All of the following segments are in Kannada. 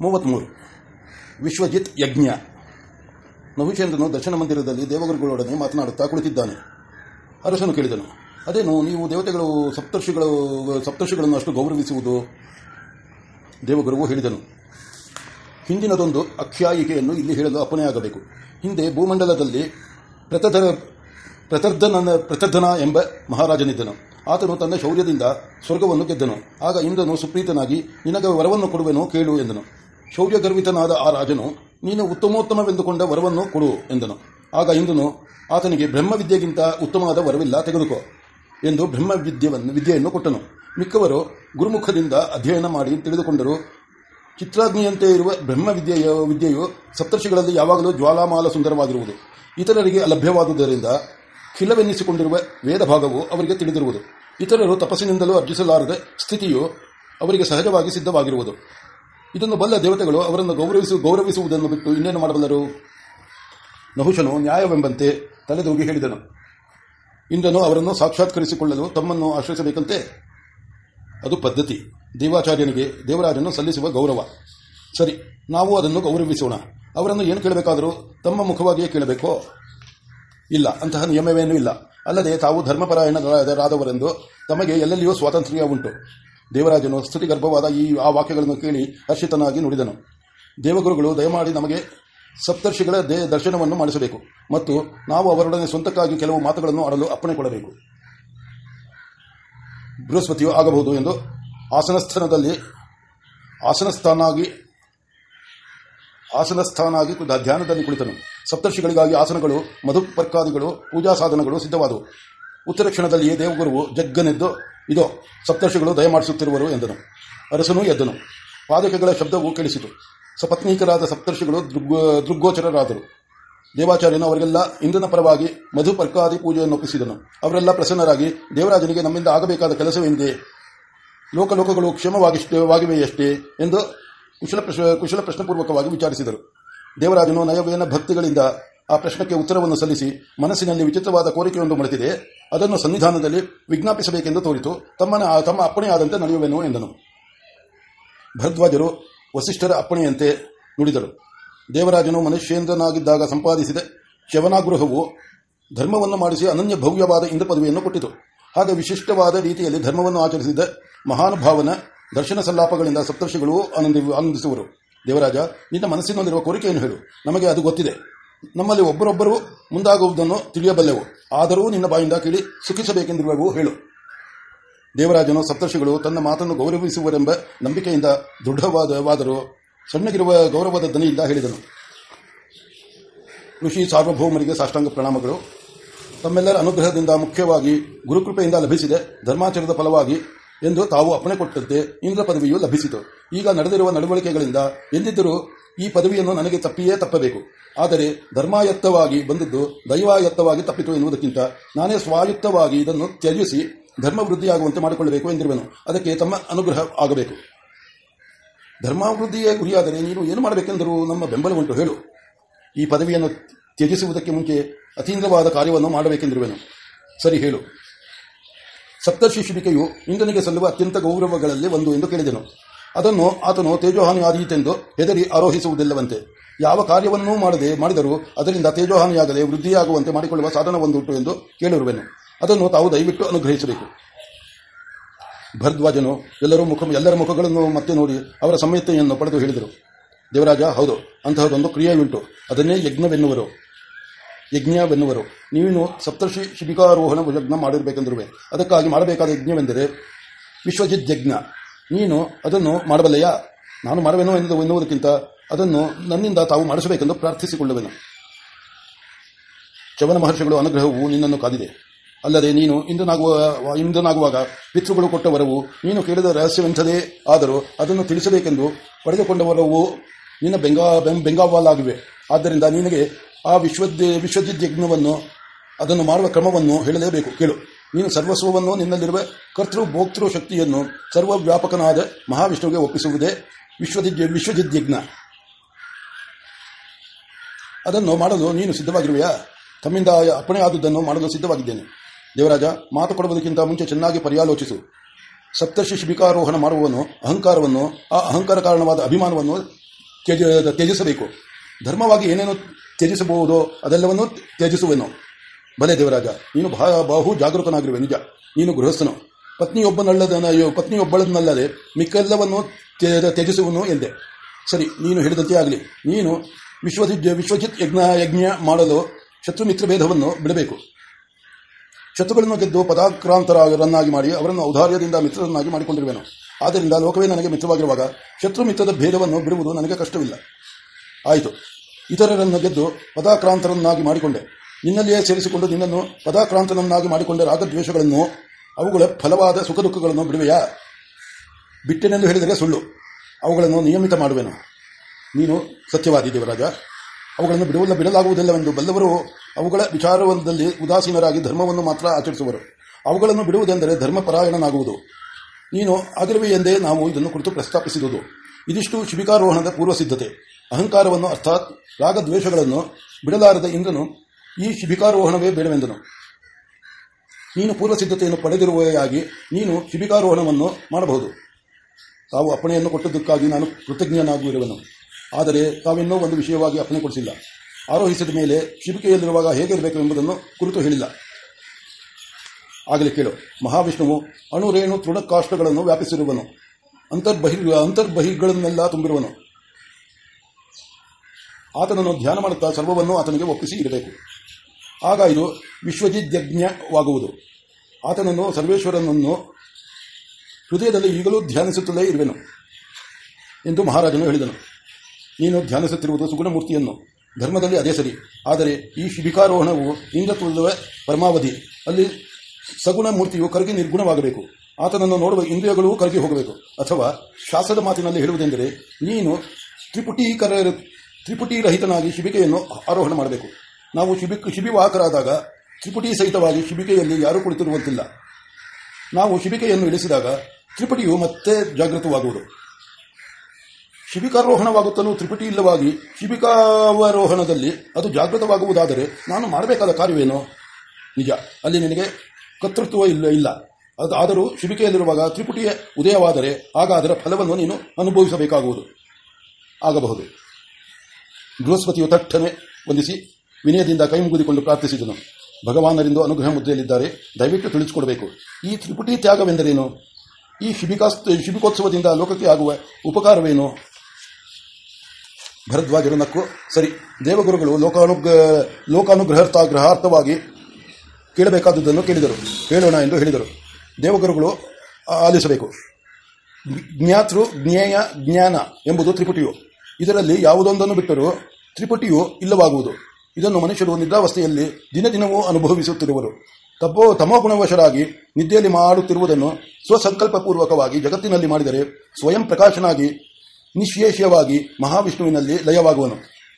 ಮೂವತ್ಮೂರು ವಿಶ್ವಜಿತ್ ಯಜ್ಞ. ನಹುಚಂದ್ರನು ದರ್ಶನ ಮಂದಿರದಲ್ಲಿ ದೇವಗುರುಗಳೊಡನೆ ಮಾತನಾಡುತ್ತಾ ಕುಳಿತಿದ್ದಾನೆ. ಅರಸನು ಕೇಳಿದನು, ಅದೇನು, ನೀವು ದೇವತೆಗಳು, ಸಪ್ತರ್ಷಿಗಳು, ಸಪ್ತರ್ಷಿಗಳನ್ನು ಅಷ್ಟು ಗೌರವಿಸುವುದು? ದೇವಗುರುವು ಹೇಳಿದನು, ಹಿಂದಿನದೊಂದು ಅಖ್ಯಾಯಿಕೆಯನ್ನು ಇಲ್ಲಿ ಹೇಳಲು ಅಪ್ಪಣೆಯಾಗಬೇಕು ಹಿಂದೆ ಭೂಮಂಡಲದಲ್ಲಿ ಪ್ರತಧರ ಪ್ರತರ್ಧನ ಪ್ರತರ್ಧನ ಎಂಬ ಮಹಾರಾಜನಿದ್ದನು. ಆತನು ತನ್ನ ಶೌರ್ಯದಿಂದ ಸ್ವರ್ಗವನ್ನು ಗೆದ್ದನು. ಆಗ ಇಂದನು ಸುಪ್ರೀತನಾಗಿ, ನಿನಗೆ ವರವನ್ನು ಕೊಡುವೆನು, ಕೇಳು, ಎಂದನು. ಶೌರ್ಯಗರ್ವಿತನಾದ ಆ ರಾಜನು, ನೀನು ಉತ್ತಮೋತ್ತಮವೆಂದುಕೊಂಡ ವರವನ್ನು ಕೊಡು ಎಂದನು. ಆಗ ಇಂದನು ಆತನಿಗೆ ಬ್ರಹ್ಮವಿದ್ಯೆಗಿಂತ ಉತ್ತಮವಾದ ವರವಿಲ್ಲ, ತೆಗೆದುಕೋ ಎಂದು ಬ್ರಹ್ಮವಿದ್ಯವನ್ನು ವಿದ್ಯೆಯನ್ನು ಕೊಟ್ಟನು. ಮಿಕ್ಕವರು ಗುರುಮುಖದಿಂದ ಅಧ್ಯಯನ ಮಾಡಿ ತಿಳಿದುಕೊಂಡರು, ಚಿತ್ರಾಗ್ನಿಯಂತೆ ಇರುವ ಬ್ರಹ್ಮವಿದ್ಯೆಯ ವಿದ್ಯೆಯು ಸಪ್ತರ್ಷಿಗಳಲ್ಲಿ ಯಾವಾಗಲೂ ಜ್ವಾಲಾಮಾಲ ಸುಂದರವಾಗಿರುವುದು. ಇತರರಿಗೆ ಅಲಭ್ಯವಾದುದರಿಂದ ಖಿಲವೆನ್ನಿಸಿಕೊಂಡಿರುವ ವೇದ ಭಾಗವು ಅವರಿಗೆ ತಿಳಿದಿರುವುದು. ಇತರರು ತಪಸ್ಸಿನಿಂದಲೂ ಅರ್ಜಿಸಲಾರದ ಸ್ಥಿತಿಯು ಅವರಿಗೆ ಸಹಜವಾಗಿ ಸಿದ್ಧವಾಗಿರುವುದು. ಇದನ್ನು ಬಲ್ಲ ದೇವತೆಗಳು ಅವರನ್ನು ಗೌರವಿಸು, ಗೌರವಿಸುವುದನ್ನು ಬಿಟ್ಟು ಇನ್ನೇನು ಮಾಡಬಲ್ಲರು? ನಹುಶನು ನ್ಯಾಯವೆಂಬಂತೆ ತಲೆದೂಗಿ ಹೇಳಿದನು. ಇಂದ್ರನು ಅವರನ್ನು ಸಾಕ್ಷಾತ್ಕರಿಸಿಕೊಳ್ಳಲು ತಮ್ಮನ್ನು ಆಶ್ರಯಿಸಬೇಕಂತೆ. ಅದು ಪದ್ಧತಿ. ದೇವಾಚಾರ್ಯನಿಗೆ ದೇವರಾಜನ್ನು ಸಲ್ಲಿಸುವ ಗೌರವ. ಸರಿ, ನಾವು ಅದನ್ನು ಗೌರವಿಸೋಣ. ಅವರನ್ನು ಏನು ಕೇಳಬೇಕಾದರೂ ತಮ್ಮ ಮುಖವಾಗಿಯೇ ಕೇಳಬೇಕೋ? ಇಲ್ಲ, ಅಂತಹ ನಿಯಮವೇನೂ ಇಲ್ಲ. ಅಲ್ಲದೆ ತಾವು ಧರ್ಮಪರಾಯಣರಾದವರೆಂದು ತಮಗೆ ಎಲ್ಲೆಲ್ಲಿಯೂ ಸ್ವಾತಂತ್ರ್ಯ ಉಂಟು. ದೇವರಾಜನು ಸ್ತುತಿಗರ್ಭವಾದ ಈ, ಆ ವಾಕ್ಯಗಳನ್ನು ಕೇಳಿ ಹರ್ಷಿತನಾಗಿ ನುಡಿದನು. ದೇವಗುರುಗಳು ದಯಮಾಡಿ ನಮಗೆ ಸಪ್ತರ್ಷಿಗಳ ದೇ, ದರ್ಶನವನ್ನು ಮಾಡಿಸಬೇಕು ಮತ್ತು ನಾವು ಅವರೊಡನೆ ಸ್ವಂತಕ್ಕಾಗಿ ಕೆಲವು ಮಾತುಗಳನ್ನು ಆಡಲು ಅಪ್ಪಣೆ ಕೊಡಬೇಕು. ಬೃಹಸ್ಪತಿಯು ಆಗಬಹುದು ಎಂದು ಆಸನಸ್ಥಾನದಲ್ಲಿ ಆಸನಸ್ಥಾನಾಗಿ ಆಸನಸ್ಥಾನಾಗಿ ಧ್ಯಾನದಲ್ಲಿ ಕುಳಿತನು. ಸಪ್ತರ್ಷಿಗಳಿಗಾಗಿ ಆಸನಗಳು, ಮಧುಪರ್ಕಾದಿಗಳು, ಪೂಜಾ ಸಾಧನಗಳು ಸಿದ್ಧವಾದವು. ಉತ್ತರ ಕ್ಷಣದಲ್ಲಿಯೇ ದೇವಗುರುವು ಜಗ್ಗನೆದ್ದು ಇದೋ ಸಪ್ತರ್ಷಿಗಳು ದಯಮಾಡಿಸುತ್ತಿರುವರು ಎಂದನು. ಅರಸನು ಎದ್ದನು. ಪಾದಕಗಳ ಶಬ್ದವು ಕೇಳಿಸಿತು. ಸಪತ್ನೀಕರಾದ ಸಪ್ತರ್ಷಿಗಳು ದೃಗ್ಗೋಚರರಾದರು. ದೇವಾಚಾರ್ಯನು ಅವರಿಗೆಲ್ಲ ಇಂದ್ರನ ಪರವಾಗಿ ಮಧುಪರ್ಕಾದಿ ಪೂಜೆಯನ್ನು ಒಪ್ಪಿಸಿದನು. ಅವರೆಲ್ಲ ಪ್ರಸನ್ನರಾಗಿ, ದೇವರಾಜನಿಗೆ ನಮ್ಮಿಂದ ಆಗಬೇಕಾದ ಕೆಲಸವೆಂದೆ? ಲೋಕಲೋಕಗಳು ಕ್ಷೇಮವಾಗಿವೆಯಷ್ಟೇ ಎಂದು ಕುಶಲ ಕುಶಲ ಪ್ರಶ್ನಪೂರ್ವಕವಾಗಿ ವಿಚಾರಿಸಿದರು. ದೇವರಾಜನು ನಯವೇನ ಭಕ್ತಿಗಳಿಂದ ಆ ಪ್ರಶ್ನಕ್ಕೆ ಉತ್ತರವನ್ನು ಸಲ್ಲಿಸಿ ಮನಸ್ಸಿನಲ್ಲಿ ವಿಚಿತ್ರವಾದ ಕೋರಿಕೆಯೊಂದು ಮರೆತಿದೆ ಅದನ್ನು ಸನ್ನಿಧಾನದಲ್ಲಿ ವಿಜ್ಞಾಪಿಸಬೇಕೆಂದು ತೋರಿತು. ತಮ್ಮನ ತಮ್ಮ ಅಪ್ಪಣೆಯಾದಂತೆ ನಡೆಯುವೆನು ಎಂದನು. ಭರದ್ವಾಜರು ವಸಿಷ್ಠರ ಅಪ್ಪಣೆಯಂತೆ ನುಡಿದರು. ದೇವರಾಜನು ಮನುಷ್ಯೇಂದ್ರನಾಗಿದ್ದಾಗ ಸಂಪಾದಿಸಿದ ಶವನಾಗೃಹವು ಧರ್ಮವನ್ನು ಮಾಡಿಸಿ ಅನನ್ಯ ಭವ್ಯವಾದ ಇಂದ್ರ ಪದವಿಯನ್ನು ಕೊಟ್ಟಿತು. ಹಾಗೆ ವಿಶಿಷ್ಟವಾದ ರೀತಿಯಲ್ಲಿ ಧರ್ಮವನ್ನು ಆಚರಿಸಿದ ಮಹಾನುಭಾವನ ದರ್ಶನ ಸಲ್ಲಾಪಗಳಿಂದ ಸಪ್ತರ್ಷಿಗಳು ಆನಂದಿಸುವರು. ದೇವರಾಜ, ನಿನ್ನ ಮನಸ್ಸಿನಲ್ಲಿರುವ ಕೋರಿಕೆಯನ್ನು ಹೇಳು. ನಮಗೆ ಅದು ಗೊತ್ತಿದೆ. ನಮ್ಮಲ್ಲಿ ಒಬ್ಬರೊಬ್ಬರು ಮುಂದಾಗುವುದನ್ನು ತಿಳಿಯಬಲ್ಲೆವು. ಆದರೂ ನಿನ್ನ ಬಾಯಿಂದ ಕೇಳಿ ಸುಖಿಸಬೇಕೆಂದಿರುವವು, ಹೇಳು. ದೇವರಾಜನು ಸಪ್ತರ್ಷಿಗಳು ತನ್ನ ಮಾತನ್ನು ಗೌರವಿಸುವರೆಂಬ ನಂಬಿಕೆಯಿಂದ ದೃಢವಾದವಾದರೂ ಸಣ್ಣಗಿರುವ ಗೌರವದ ದನಿಯಿಂದ ಹೇಳಿದನು. ಋಷಿ ಸಾರ್ವಭೌಮರಿಗೆ ಸಾಷ್ಟಾಂಗ ಪ್ರಣಾಮಗಳು. ತಮ್ಮೆಲ್ಲರ ಅನುಗ್ರಹದಿಂದ ಮುಖ್ಯವಾಗಿ ಗುರುಕೃಪೆಯಿಂದ ಲಭಿಸಿದೆ, ಧರ್ಮಾಚರಣದ ಫಲವಾಗಿ ಎಂದು ತಾವು ಅಪ್ಪಣೆ ಕೊಟ್ಟಂತೆ ಇಂದ್ರ ಪದವಿಯು ಲಭಿಸಿತು. ಈಗ ನಡೆದಿರುವ ನಡವಳಿಕೆಗಳಿಂದ ಎಂದಿದ್ದರೂ ಈ ಪದವಿಯನ್ನು ನನಗೆ ತಪ್ಪಿಯೇ ತಪ್ಪಬೇಕು. ಆದರೆ ಧರ್ಮಾಯತ್ತವಾಗಿ ಬಂದದ್ದು ದೈವಾಯತ್ತವಾಗಿ ತಪ್ಪಿತು ಎನ್ನುವುದಕ್ಕಿಂತ ನಾನೇ ಸ್ವಾಯುಕ್ತವಾಗಿ ಇದನ್ನು ತ್ಯಜಿಸಿ ಧರ್ಮವೃದ್ಧಿಯಾಗುವಂತೆ ಮಾಡಿಕೊಳ್ಳಬೇಕು ಎಂದಿರುವೆನು. ಅದಕ್ಕೆ ತಮ್ಮ ಅನುಗ್ರಹ ಆಗಬೇಕು. ಧರ್ಮಾವೃದ್ಧಿಯೇ ಗುರಿಯಾದರೆ ನೀನು ಏನು ಮಾಡಬೇಕೆಂದರೂ ನಮ್ಮ ಬೆಂಬಲ ಉಂಟು, ಹೇಳು. ಈ ಪದವಿಯನ್ನು ತ್ಯಜಿಸುವುದಕ್ಕೆ ಮುಂಚೆ ಅತೀಂದ್ರವಾದ ಕಾರ್ಯವನ್ನು ಮಾಡಬೇಕೆಂದಿರುವೆನು. ಸರಿ, ಹೇಳು. ಸಪ್ತರ್ಷಿ ಶಿಬಿಕೆಯು ಇಂದ್ರನಿಗೆ ಸಲ್ಲುವ ಅತ್ಯಂತ ಗೌರವಗಳಲ್ಲಿ ಒಂದು ಎಂದು ಕೇಳಿದನು. ಅದನ್ನು ಆತನು ತೇಜೋಹಾನಿಯಾದೀತೆಂದು ಹೆದರಿ ಆರೋಹಿಸುವುದಿಲ್ಲವಂತೆ. ಯಾವ ಕಾರ್ಯವನ್ನೂ ಮಾಡದೆ ಮಾಡಿದರೂ ಅದರಿಂದ ತೇಜೋಹಾನಿಯಾಗದೆ ವೃದ್ಧಿಯಾಗುವಂತೆ ಮಾಡಿಕೊಳ್ಳುವ ಸಾಧನವೊಂದುಂಟು ಎಂದು ಕೇಳಿರುವೆನು. ಅದನ್ನು ತಾವು ದಯವಿಟ್ಟು ಅನುಗ್ರಹಿಸಬೇಕು. ಭರದ್ವಾಜನು ಎಲ್ಲರೂ ಮುಖ, ಎಲ್ಲರ ಮುಖಗಳನ್ನು ಮತ್ತೆ ನೋಡಿ ಅವರ ಸಂಹಿತೆಯನ್ನು ಪಡೆದು ಹೇಳಿದರು. ದೇವರಾಜ, ಹೌದು, ಅಂತಹದೊಂದು ಕ್ರಿಯೆಯುಂಟು. ಅದನ್ನೇ ಯಜ್ಞವೆನ್ನುವರು. ಯಜ್ಞವೆನ್ನುವರು. ನೀನು ಸಪ್ತರ್ಷಿ ಶಿಬಿಕಾರೋಹಣ ಯಜ್ಞ ಮಾಡಿರಬೇಕೆಂದಿರುವೆ. ಅದಕ್ಕಾಗಿ ಮಾಡಬೇಕಾದ ಯಜ್ಞವೆಂದರೆ ವಿಶ್ವಜಿತ್ ಯಜ್ಞ. ನೀನು ಅದನ್ನು ಮಾಡಬಲ್ಲೆಯಾ? ನಾನು ಮಾಡುವೆನೋ ಎಂದು ಎನ್ನುವುದಕ್ಕಿಂತ ಅದನ್ನು ನನ್ನಿಂದ ತಾವು ಮಾಡಿಸಬೇಕೆಂದು ಪ್ರಾರ್ಥಿಸಿಕೊಳ್ಳುವೆನು. ಚವನ ಮಹರ್ಷಿಗಳು ಅನುಗ್ರಹವು ನಿನ್ನನ್ನು ಕಾದಿದೆ. ಅಲ್ಲದೆ ನೀನು ಇಂದನಾಗುವ ಇಂದನಾಗುವಾಗ ಪಿತೃಗಳು ಕೊಟ್ಟ ವರವು ನೀನು ಕೇಳಿದ ರಹಸ್ಯವೆಂಥದೇ ಆದರೂ ಅದನ್ನು ತಿಳಿಸಬೇಕೆಂದು ಪಡೆದುಕೊಂಡ ವರವು ನಿನ್ನ ಬೆಂಗಾ ಬೆಂಗಾವಲಾಗಿವೆ. ಆದ್ದರಿಂದ ನಿನಗೆ ಆ ವಿಶ್ವದ್ಯ ವಿಶ್ವಜಿತ್ ಯಜ್ಞವನ್ನು ಅದನ್ನು ಮಾಡುವ ಕ್ರಮವನ್ನು ಹೇಳಲೇಬೇಕು. ಕೇಳು. ನೀನು ಸರ್ವಸ್ವವನ್ನು ನಿನ್ನಲ್ಲಿರುವ ಕರ್ತೃ ಭೋಕ್ತೃ ಶಕ್ತಿಯನ್ನು ಸರ್ವವ್ಯಾಪಕನಾದ ಮಹಾವಿಷ್ಣುವಿಗೆ ಒಪ್ಪಿಸುವುದೇ ವಿಶ್ವದಿದ್ಯ ವಿಶ್ವಜಿದ್ಯಜ್ಞ. ಅದನ್ನು ಮಾಡಲು ನೀನು ಸಿದ್ಧವಾಗಿರುವೆಯಾ? ತಮ್ಮಿಂದ ಅಪ್ಪಣೆ ಆದುದನ್ನು ಮಾಡಲು ಸಿದ್ಧವಾಗಿದ್ದೇನೆ. ದೇವರಾಜ, ಮಾತು ಕೊಡುವುದಕ್ಕಿಂತ ಮುಂಚೆ ಚೆನ್ನಾಗಿ ಪರ್ಯಾಲೋಚಿಸು. ಸಪ್ತರ್ಷಿ ಶಿಬಿಕಾರೋಹಣ ಮಾಡುವವನು ಅಹಂಕಾರವನ್ನು ಆ ಅಹಂಕಾರ ಕಾರಣವಾದ ಅಭಿಮಾನವನ್ನು ತ್ಯಜ ತ್ಯಜಿಸಬೇಕು. ಧರ್ಮವಾಗಿ ಏನೇನು ತ್ಯಜಿಸಬಹುದೋ ಅದೆಲ್ಲವನ್ನೂ ತ್ಯಜಿಸುವೆನು. ಬಲೆ ದೇವರಾಜ, ನೀನು ಬಹ ಬಹು ಜಾಗೃತನಾಗಿರುವೆ ನಿಜ. ನೀನು ಗೃಹಸ್ಥನು. ಪತ್ನಿಯೊಬ್ಬನಲ್ಲದ ಪತ್ನಿಯೊಬ್ಬಳನ್ನಲ್ಲದೆ ಮಿಕ್ಕೆಲ್ಲವನ್ನು ತ್ಯ- ತ್ಯಜಿಸುವನು ಎಂದೆ. ಸರಿ, ನೀನು ಹೇಳಿದಂತೆ ಆಗಲಿ. ನೀನು ವಿಶ್ವಜಿತ್ ವಿಶ್ವಜಿತ್ ಯಜ್ಞ ಯಜ್ಞ ಮಾಡಲು ಶತ್ರು ಮಿತ್ರ ಭೇದವನ್ನು ಬಿಡಬೇಕು. ಶತ್ರುಗಳನ್ನು ಗೆದ್ದು ಪದಾಕ್ರಾಂತರನ್ನಾಗಿ ಮಾಡಿ ಅವರನ್ನು ಔದಾರ್ಯದಿಂದ ಮಿತ್ರರನ್ನಾಗಿ ಮಾಡಿಕೊಂಡಿರುವೆನು. ಆದ್ದರಿಂದ ಲೋಕವೇ ನನಗೆ ಮಿತ್ರವಾಗಿರುವಾಗ ಶತ್ರು ಮಿತ್ರದ ಭೇದವನ್ನು ಬಿಡುವುದು ನನಗೆ ಕಷ್ಟವಿಲ್ಲ. ಆಯಿತು. ಇತರರನ್ನು ಗೆದ್ದು ಪದಾಕ್ರಾಂತರನ್ನಾಗಿ ಮಾಡಿಕೊಂಡೆ. ನಿನ್ನಲ್ಲಿಯೇ ಸೇರಿಸಿಕೊಂಡು ನಿನ್ನನ್ನು ಪದಾಕ್ರಾಂತನನ್ನಾಗಿ ಮಾಡಿಕೊಂಡ ರಾಗದ್ವೇಷಗಳನ್ನು, ಅವುಗಳ ಫಲವಾದ ಸುಖ ದುಃಖಗಳನ್ನು ಬಿಡುವೆಯಾ? ಬಿಟ್ಟೆನೆಂದು ಹೇಳಿದರೆ ಸುಳ್ಳು. ಅವುಗಳನ್ನು ನಿಯಮಿತ ಮಾಡುವೆನು. ನೀನು ಸತ್ಯವಾದಿ ದೇವರಾಜ ಅವುಗಳನ್ನು ಬಿಡುವಲ್ಲ ಬಿಡಲಾಗುವುದಿಲ್ಲವೆಂದು ಬಲ್ಲವರು ಅವುಗಳ ವಿಚಾರದಲ್ಲಿ ಉದಾಸೀನರಾಗಿ ಧರ್ಮವನ್ನು ಮಾತ್ರ ಆಚರಿಸುವರು. ಅವುಗಳನ್ನು ಬಿಡುವುದೆಂದರೆ ಧರ್ಮಪರಾಯಣನಾಗುವುದು. ನೀನು ಆಗಿರುವೆ ಎಂದೇ ನಾವು ಇದನ್ನು ಕುರಿತು ಪ್ರಸ್ತಾಪಿಸಿದುದು. ಇದಿಷ್ಟು ಶಿಬಿಕಾರೋಹಣದ ಪೂರ್ವ ಸಿದ್ಧತೆ ಅಹಂಕಾರವನ್ನು ಅರ್ಥಾತ್ ರಾಗದ್ವೇಷಗಳನ್ನು ಬಿಡಲಾರದ ಇಂದ್ರನು ಈ ಶಿಬಿಕಾರೋಹಣವೇ ಬೇಡವೆಂದನು. ನೀನು ಪೂರ್ವ ಸಿದ್ಧತೆಯನ್ನು ಪಡೆದಿರುವೆಯಾಗಿ ನೀನು ಶಿಬಿಕಾರೋಹಣವನ್ನು ಮಾಡಬಹುದು. ತಾವು ಅಪ್ಪಣೆಯನ್ನು ಕೊಟ್ಟದ್ದಕ್ಕಾಗಿ ನಾನು ಕೃತಜ್ಞನಾಗಿರುವನು ಆದರೆ ತಾವಿನ್ನೂ ಒಂದು ವಿಷಯವಾಗಿ ಅಪ್ಪಣೆ ಕೊಡಿಸಿಲ್ಲ. ಆರೋಹಿಸಿದ ಮೇಲೆ ಶಿಬಿಕೆಯಲ್ಲಿರುವಾಗ ಹೇಗಿರಬೇಕು ಎಂಬುದನ್ನು ಕುರಿತು ಹೇಳಿಲ್ಲ. ಆಗಲಿ ಕೇಳು. ಮಹಾವಿಷ್ಣುವು ಅಣುರೇಣು ತೃಣಕಾಷ್ಟಗಳನ್ನು ವ್ಯಾಪಿಸಿರುವನು. ಅಂತರ್ಬಹಿ ಅಂತರ್ಬಹಿಗಳನ್ನೆಲ್ಲ ತುಂಬಿರುವನು. ಆತನನ್ನು ಧ್ಯಾನ ಮಾಡುತ್ತಾ ಸರ್ವವನ್ನು ಆತನಿಗೆ ಒಪ್ಪಿಸಿ ಇರಬೇಕು. ಆಗ ಇದು ವಿಶ್ವಜಿದ್ಯಜ್ಞವಾಗುವುದು. ಆತನನ್ನು, ಸರ್ವೇಶ್ವರನನ್ನು ಹೃದಯದಲ್ಲಿ ಈಗಲೂ ಧ್ಯಾನಿಸುತ್ತಲೇ ಇರುವೆನು ಎಂದು ಮಹಾರಾಜನು ಹೇಳಿದನು. ನೀನು ಧ್ಯಾನಿಸುತ್ತಿರುವುದು ಸುಗುಣಮೂರ್ತಿಯನ್ನು. ಧರ್ಮದಲ್ಲಿ ಅದೇ ಸರಿ. ಆದರೆ ಈ ಶಿಬಿಕಾರೋಹಣವು ಇಂದ್ರತ್ವದ ಪರಮಾವಧಿ. ಅಲ್ಲಿ ಸಗುಣ ಮೂರ್ತಿಯು ಕರಗಿ ನಿರ್ಗುಣವಾಗಬೇಕು. ಆತನನ್ನು ನೋಡುವ ಇಂದ್ರಿಯಗಳೂ ಕರಗಿ ಹೋಗಬೇಕು. ಅಥವಾ ಶಾಸ್ತ್ರದ ಮಾತಿನಲ್ಲಿ ಹೇಳುವುದೆಂದರೆ, ನೀನು ತ್ರಿಪುಟೀಕರ ತ್ರಿಪುಟಿರಹಿತನಾಗಿ ಶಿಬಿಕೆಯನ್ನು ಆರೋಹಣ ಮಾಡಬೇಕು. ನಾವು ಶಿಬಿಕ್ ಶಿಬಿವಾಹಕರಾದಾಗ ತ್ರಿಪುಟಿ ಸಹಿತವಾಗಿ ಶಿಬಿಕೆಯಲ್ಲಿ ಯಾರೂ ಕುಳಿತಿರುವಂತಿಲ್ಲ. ನಾವು ಶಿಬಿಕೆಯನ್ನು ಇಳಿಸಿದಾಗ ತ್ರಿಪುಟಿಯು ಮತ್ತೆ ಜಾಗೃತವಾಗುವುದು. ಶಿಬಿಕಾರೋಹಣವಾಗುತ್ತಲೂ ತ್ರಿಪುಟಿ ಇಲ್ಲವಾಗಿ ಶಿಬಿಕಾವರೋಹಣದಲ್ಲಿ ಅದು ಜಾಗೃತವಾಗುವುದಾದರೆ ನಾನು ಮಾಡಬೇಕಾದ ಕಾರ್ಯವೇನು? ನಿಜ. ಅಲ್ಲಿ ನಿನಗೆ ಕರ್ತೃತ್ವ ಇಲ್ಲ ಇಲ್ಲ. ಆದರೂ ಶಿಬಿಕೆಯಲ್ಲಿರುವಾಗ ತ್ರಿಪುಟಿಯ ಉದಯವಾದರೆ ಆಗ ಅದರ ಫಲವನ್ನು ನೀನು ಅನುಭವಿಸಬೇಕಾಗುವುದು. ಆಗಬಹುದು. ಬೃಹಸ್ಪತಿಯು ತಟ್ಟನೆ ವಂದಿಸಿ ವಿನಯದಿಂದ ಕೈ ಮುಗಿದುಕೊಂಡು ಪ್ರಾರ್ಥಿಸಿದನು. ಭಗವಾನರಿಂದು ಅನುಗ್ರಹ ಮುದ್ರೆಯಲ್ಲಿದ್ದಾರೆ. ದಯವಿಟ್ಟು ತಿಳಿಸಿಕೊಡಬೇಕು. ಈ ತ್ರಿಪುಟಿ ತ್ಯಾಗವೆಂದರೇನು? ಈ ಶಿಬಿಕಾ ಶಿಬಿಕೋತ್ಸವದಿಂದ ಲೋಕಕ್ಕೆ ಆಗುವ ಉಪಕಾರವೇನು? ಭರದ್ವಾಜರು ನಕ್ಕು, ಸರಿ, ದೇವಗುರುಗಳು ಲೋಕಾನುಗ್ರ ಲೋಕಾನುಗ್ರಹಾರ್ಥ ಗ್ರಹಾರ್ಥವಾಗಿ ಕೇಳಬೇಕಾದುದನ್ನು ಕೇಳಿದರು. ಹೇಳೋಣ ಎಂದು ಹೇಳಿದರು. ದೇವಗುರುಗಳು ಆಲಿಸಬೇಕು. ಜ್ಞಾತೃ ಜ್ಞೇಯ ಜ್ಞಾನ ಎಂಬುದು ತ್ರಿಪುಟಿಯು. ಇದರಲ್ಲಿ ಯಾವುದೊಂದನ್ನು ಬಿಟ್ಟರೂ ತ್ರಿಪುಟಿಯು ಇಲ್ಲವಾಗುವುದು. ಇದನ್ನು ಮನುಷ್ಯರು ನಿದ್ರಾವಸ್ಥೆಯಲ್ಲಿ ದಿನ ದಿನವೂ ಅನುಭವಿಸುತ್ತಿರುವರು. ತಪ್ಪೋ ತಮೋಗುಣವಶರಾಗಿ ನಿದ್ದೆಯಲ್ಲಿ ಮಾಡುತ್ತಿರುವುದನ್ನು ಸ್ವಸಂಕಲ್ಪಪೂರ್ವಕವಾಗಿ ಜಗತ್ತಿನಲ್ಲಿ ಮಾಡಿದರೆ ಸ್ವಯಂ ಪ್ರಕಾಶನಾಗಿ ನಿಶೇಷವಾಗಿ ಮಹಾವಿಷ್ಣುವಿನಲ್ಲಿ ಲಯವಾಗುವನು.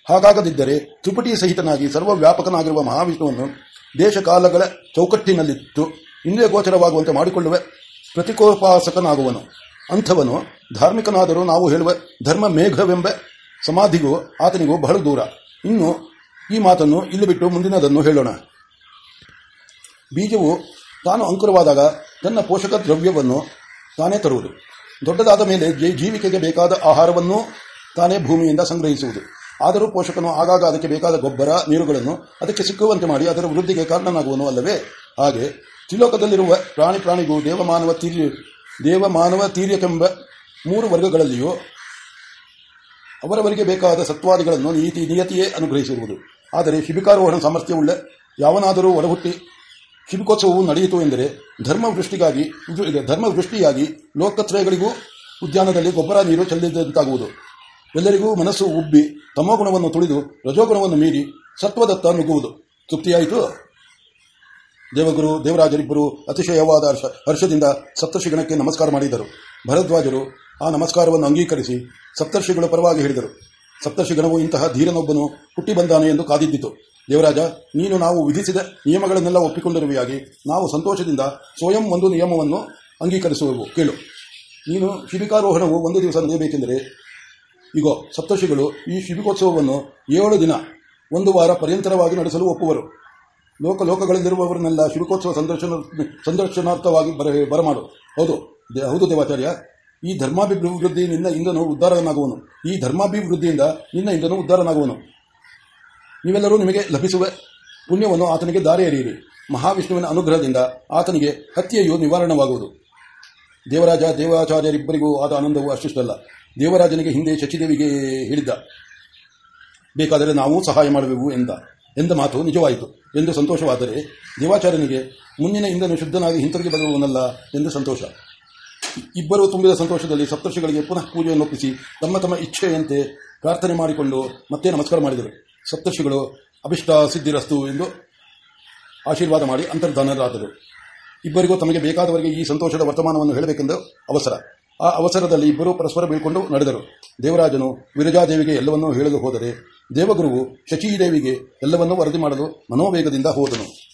ಹಾಗಾಗದಿದ್ದರೆ ತ್ರಿಪುಟಿ ಸಹಿತನಾಗಿ ಸರ್ವವ್ಯಾಪಕನಾಗಿರುವ ಮಹಾವಿಷ್ಣುವನ್ನು ದೇಶಕಾಲಗಳ ಚೌಕಟ್ಟಿನಲ್ಲಿಟ್ಟು ಇಂದ್ರಿಯ ಗೋಚರವಾಗುವಂತೆ ಮಾಡಿಕೊಳ್ಳುವ ಪ್ರತಿಕೋಪಾಸಕನಾಗುವನು. ಅಂಥವನು ಧಾರ್ಮಿಕನಾದರೂ ನಾವು ಹೇಳುವ ಧರ್ಮ ಮೇಘವೆಂಬ ಸಮಾಧಿಗೂ ಆತನಿಗೂ ಬಹಳ ದೂರ. ಇನ್ನು ಈ ಮಾತನ್ನು ಇಲ್ಲಿ ಬಿಟ್ಟು ಮುಂದಿನದನ್ನು ಹೇಳೋಣ. ಬೀಜವು ತಾನು ಅಂಕುರವಾದಾಗ ತನ್ನ ಪೋಷಕ ದ್ರವ್ಯವನ್ನು ತಾನೇ ತರುವುದು. ದೊಡ್ಡದಾದ ಮೇಲೆ ಜೀವಿಕೆಗೆ ಬೇಕಾದ ಆಹಾರವನ್ನು ತಾನೇ ಭೂಮಿಯಿಂದ ಸಂಗ್ರಹಿಸುವುದು. ಆದರೂ ಪೋಷಕನು ಆಗಾಗ ಅದಕ್ಕೆ ಬೇಕಾದ ಗೊಬ್ಬರ, ನೀರುಗಳನ್ನು ಅದಕ್ಕೆ ಸಿಕ್ಕುವಂತೆ ಮಾಡಿ ಅದರ ವೃದ್ಧಿಗೆ ಕಾರಣನಾಗುವನು ಅಲ್ಲವೇ? ಹಾಗೆ ತ್ರಿಲೋಕದಲ್ಲಿರುವ ಪ್ರಾಣಿ ಪ್ರಾಣಿಗೂ ದೇವಮಾನವ ತೀರ್ಯ, ದೇವಮಾನವ ತೀರ್ಯಕೆಂಬ ಮೂರು ವರ್ಗಗಳಲ್ಲಿಯೂ ಅವರವರಿಗೆ ಬೇಕಾದ ಸತ್ವಾದಿಗಳನ್ನು ನೀತಿ ನಿಯತಿಯೇ ಅನುಗ್ರಹಿಸಿರುವುದು. ಆದರೆ ಶಿಬಿಕಾರೋಹಣ ಸಾಮರ್ಥ್ಯವುಳ್ಳ ಯಾವನಾದರೂ ಒಳಹುಟ್ಟಿ ಶಿಬಿಕೋತ್ಸವವು ನಡೆಯಿತು ಎಂದರೆ ಧರ್ಮವೃಷ್ಟಿಗಾಗಿ ಧರ್ಮವೃಷ್ಟಿಯಾಗಿ ಲೋಕತ್ರಯಗಳಿಗೂ ಉದ್ಯಾನದಲ್ಲಿ ಗೊಬ್ಬರ ನೀರು ಚೆಲ್ಲಿದಂತಾಗುವುದು. ಎಲ್ಲರಿಗೂ ಮನಸ್ಸು ಉಬ್ಬಿ ತಮೋಗುಣವನ್ನು ತುಳಿದು ರಜೋಗುಣವನ್ನು ಮೀರಿ ಸತ್ವದತ್ತ ನುಗ್ಗುವುದು. ತೃಪ್ತಿಯಾಯಿತು? ದೇವಗುರು, ದೇವರಾಜರಿಬ್ಬರು ಅತಿಶಯವಾದ ಹರ್ಷ, ಹರ್ಷದಿಂದ ಸಪ್ತರ್ಷಿಗಣಕ್ಕೆ ನಮಸ್ಕಾರ ಮಾಡಿದರು. ಭರದ್ವಾಜರು ಆ ನಮಸ್ಕಾರವನ್ನು ಅಂಗೀಕರಿಸಿ ಸಪ್ತರ್ಷಿಗಳ ಪರವಾಗಿ ಹೇಳಿದರು. ಸಪ್ತರ್ಷಿಗಣವು ಇಂತಹ ಧೀರನೊಬ್ಬನು ಹುಟ್ಟಿ ಬಂದಾನೆ ಎಂದು ಕಾದಿದ್ದಿತು. ದೇವರಾಜ, ನೀನು ನಾವು ವಿಧಿಸಿದ ನಿಯಮಗಳನ್ನೆಲ್ಲ ಒಪ್ಪಿಕೊಂಡಿರುವೆಯಾಗಿ, ನಾವು ಸಂತೋಷದಿಂದ ಸ್ವಯಂ ಒಂದು ನಿಯಮವನ್ನು ಅಂಗೀಕರಿಸುವೆವು. ಕೇಳು. ನೀನು ಶಿಬಿಕಾರೋಹಣವು ಒಂದು ದಿವಸ ನಡೆಯಬೇಕೆಂದರೆ, ಇಗೋ, ಸಪ್ತರ್ಷಿಗಳು ಈ ಶಿಬಿಕೋತ್ಸವವನ್ನು ಏಳು ದಿನ, ಒಂದು ವಾರ ಪರ್ಯಂತರವಾಗಿ ನಡೆಸಲು ಒಪ್ಪುವರು. ಲೋಕ ಲೋಕಗಳಲ್ಲಿರುವವರನ್ನೆಲ್ಲ ಶುಲ್ಕೋತ್ಸವ ಸಂದರ್ಶನ ಸಂದರ್ಶನಾರ್ಥವಾಗಿ ಬರ ಬರಮಾಡು. ಹೌದು. ಹೌದು ದೇವಾಚಾರ್ಯ. ಈ ಧರ್ಮಾಭಿವೃದ್ಧಿ ನಿನ್ನ ಇಂದನು ಉದ್ಧಾರನಾಗುವನು. ಈ ಧರ್ಮಾಭಿವೃದ್ಧಿಯಿಂದ ನಿನ್ನ ಇಂದನು ಉದ್ಧಾರನಾಗುವನು. ನೀವೆಲ್ಲರೂ ನಿಮಗೆ ಲಭಿಸುವ. ಪುಣ್ಯವನ್ನು ಆತನಿಗೆ ದಾರಿ ಎರೆಯಿರಿ ಮಹಾವಿಷ್ಣುವಿನ ಅನುಗ್ರಹದಿಂದ ಆತನಿಗೆ ಹತ್ಯೆಯು ನಿವಾರಣವಾಗುವುದು. ದೇವರಾಜ, ದೇವಾಚಾರ್ಯರಿಬ್ಬರಿಗೂ ಆದ ಆನಂದವು ಅಷ್ಟಿಷ್ಟಲ್ಲ. ದೇವರಾಜನಿಗೆ ಹಿಂದೆ ಶಚಿದೇವಿಗೆ ಹೇಳಿದ್ದ. ಬೇಕಾದರೆ ನಾವು ಸಹಾಯ ಮಾಡುವೆವು ಎಂದ. ಎಂದ ಮಾತು ನಿಜವಾಯಿತು. ಎಂದು ಸಂತೋಷವಾದರೆ ದೇವಾಚಾರ್ಯನಿಗೆ ಮುಂದಿನ ಇಂದನು ಶುದ್ಧನಾಗಿ ಹಿಂತಿರುಗಿ ಬರುವವನಲ್ಲ ಎಂದು ಸಂತೋಷ. ಇಬ್ಬರು ತುಂಬಿದ ಸಂತೋಷದಲ್ಲಿ ಸಪ್ತರ್ಷಿಗಳಿಗೆ ಪುನಃ ಪೂಜೆಯನ್ನು ಒಪ್ಪಿಸಿ ತಮ್ಮ ತಮ್ಮ ಇಚ್ಛೆಯಂತೆ ಪ್ರಾರ್ಥನೆ ಮಾಡಿಕೊಂಡು ಮತ್ತೆ ನಮಸ್ಕಾರ ಮಾಡಿದರು. ಸಪ್ತರ್ಷಿಗಳು, ಅಭಿಷ್ಟ ಸಿದ್ಧಿರಸ್ತು ಎಂದು ಆಶೀರ್ವಾದ ಮಾಡಿ ಅಂತರ್ಧಾನರಾದರು. ಇಬ್ಬರಿಗೂ ತಮಗೆ ಬೇಕಾದವರಿಗೆ ಈ ಸಂತೋಷದ ವರ್ತಮಾನವನ್ನು ಹೇಳಬೇಕೆಂದು ಅವಸರ. ಆ ಅವಸರದಲ್ಲಿ ಇಬ್ಬರು ಪರಸ್ಪರ ಬೀಳ್ಕೊಂಡು ನಡೆದರು. ದೇವರಾಜನು ವಿರಜಾದೇವಿಗೆ ಎಲ್ಲವನ್ನೂ ಹೇಳಲು ಹೋದರೆ ದೇವಗುರುವು ಶಚೀದೇವಿಗೆ ಎಲ್ಲವನ್ನೂ ವರದಿ ಮಾಡಲು ಮನೋವೇಗದಿಂದ ಹೋದನು.